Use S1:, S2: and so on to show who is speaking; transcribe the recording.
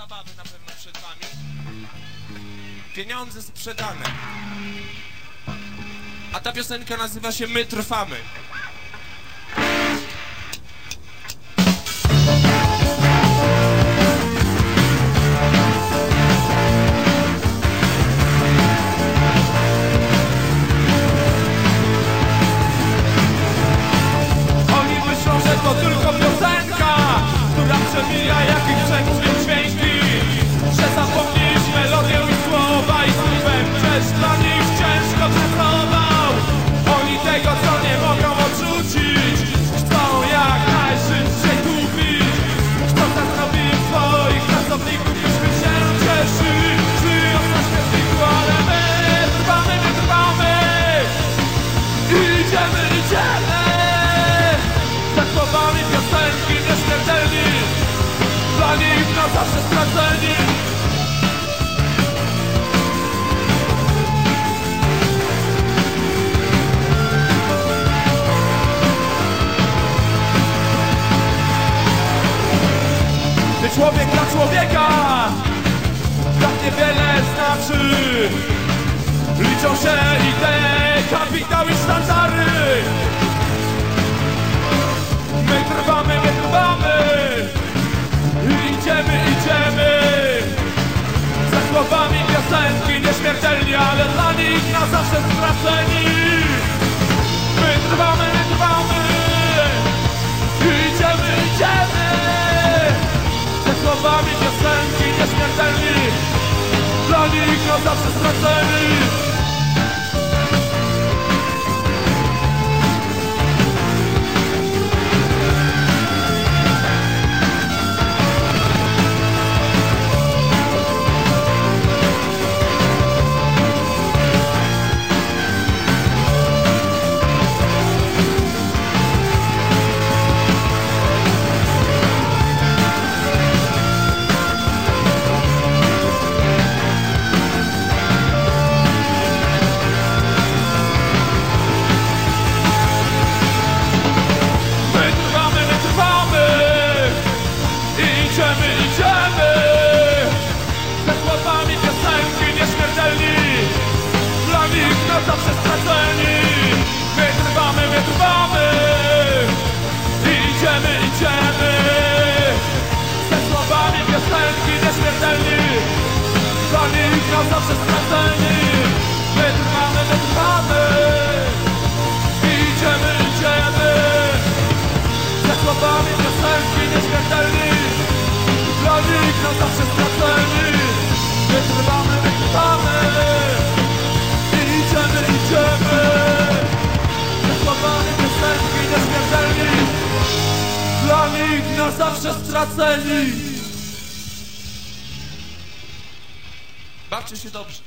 S1: zabawy na pewno przed wami. Pieniądze sprzedane. A ta piosenka nazywa się My Trwamy. Człowiek dla człowieka. Tak niewiele znaczy. Liczą się idee, kapitał i sztandary. My trwamy, my trwamy. Idziemy, idziemy. Za słowami piosenki nieśmiertelni Ale dla nich na zawsze straceni my trwamy Dla nich na zawsze straceni My trwamy, my trwamy Idziemy, idziemy. Ze słowami piosenki nieśmiertelni Dla nich na zawsze straceni My trwamy, my trwamy Idziemy, idziemy. Ze słowami piosenki nieśmiertelni Dla nich na zawsze straceni Bawcie się dobrze